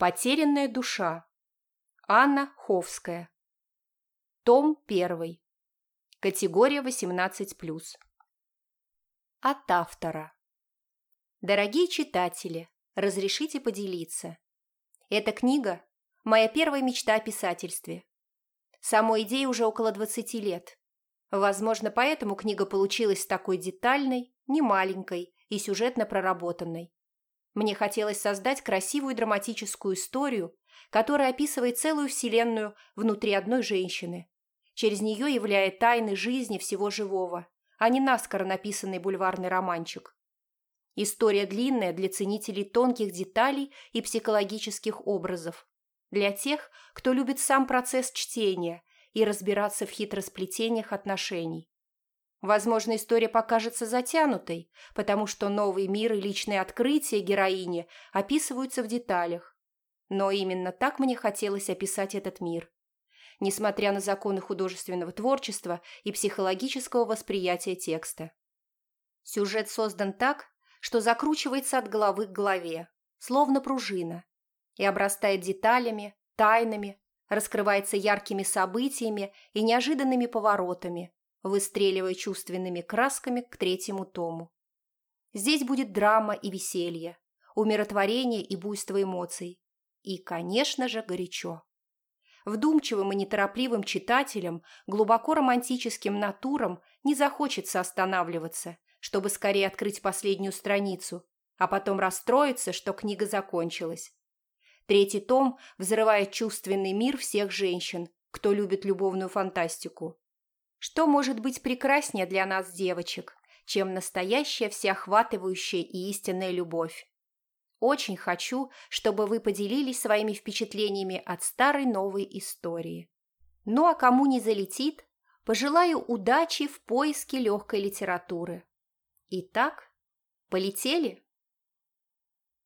Потерянная душа. Анна Ховская. Том 1. Категория 18+. От автора. Дорогие читатели, разрешите поделиться. Эта книга – моя первая мечта о писательстве. Самой идее уже около 20 лет. Возможно, поэтому книга получилась такой детальной, немаленькой и сюжетно проработанной. Мне хотелось создать красивую драматическую историю, которая описывает целую вселенную внутри одной женщины. Через нее являя тайны жизни всего живого, а не наскоро написанный бульварный романчик. История длинная для ценителей тонких деталей и психологических образов. Для тех, кто любит сам процесс чтения и разбираться в хитросплетениях отношений. Возможно, история покажется затянутой, потому что новый мир и личные открытия героини описываются в деталях. Но именно так мне хотелось описать этот мир. Несмотря на законы художественного творчества и психологического восприятия текста. Сюжет создан так, что закручивается от головы к голове, словно пружина, и обрастает деталями, тайнами, раскрывается яркими событиями и неожиданными поворотами, выстреливая чувственными красками к третьему тому. Здесь будет драма и веселье, умиротворение и буйство эмоций. И, конечно же, горячо. Вдумчивым и неторопливым читателям, глубоко романтическим натурам не захочется останавливаться, чтобы скорее открыть последнюю страницу, а потом расстроиться, что книга закончилась. Третий том взрывает чувственный мир всех женщин, кто любит любовную фантастику. Что может быть прекраснее для нас, девочек, чем настоящая всеохватывающая и истинная любовь? Очень хочу, чтобы вы поделились своими впечатлениями от старой новой истории. Ну а кому не залетит, пожелаю удачи в поиске легкой литературы. Итак, полетели?